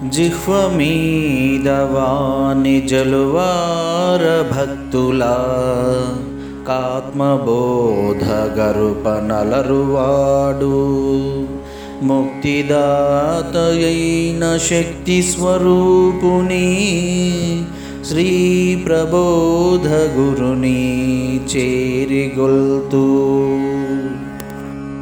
జిహ్వమీదవాని జలువార భక్తుల కాత్మబోధ గరుపనలరువాడు ముక్తిదాతయైన శక్తి స్వరూపుని శ్రీ ప్రబోధ గురుని చేరిగొల్తూ